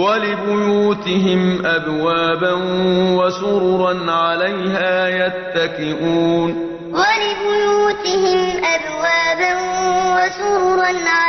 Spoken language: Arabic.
وَلِبُيُوتِهِمْ أَبْوَابًا وَسُرُرًا عَلَيْهَا يَتَّكِئُونَ. وَلِبُيُوتِهِمْ أَبْوَابًا وَسُرُرًا عَلَيْهَا